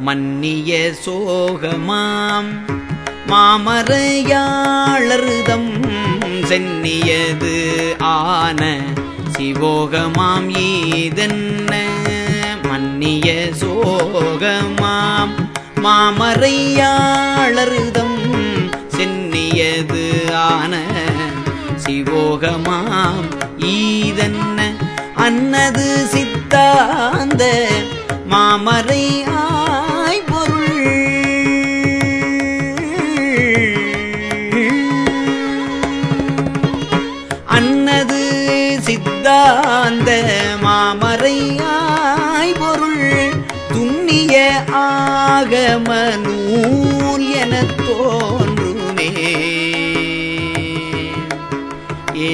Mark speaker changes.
Speaker 1: மன்னிய சோகமாம். மாமரையாளர்தம் சென்னியது ஆன சிவோகமாம் ஈதன்ன மன்னிய சோகமாம். மாமரையாளர்தம் சென்னியது ஆன சிவோகமாம் ஈதென்ன? அன்னது சித்தாந்த மாமரை தாமரையாய் பொருள் துண்ணிய ஆகம நூல் என தோன்றுமே. ஏ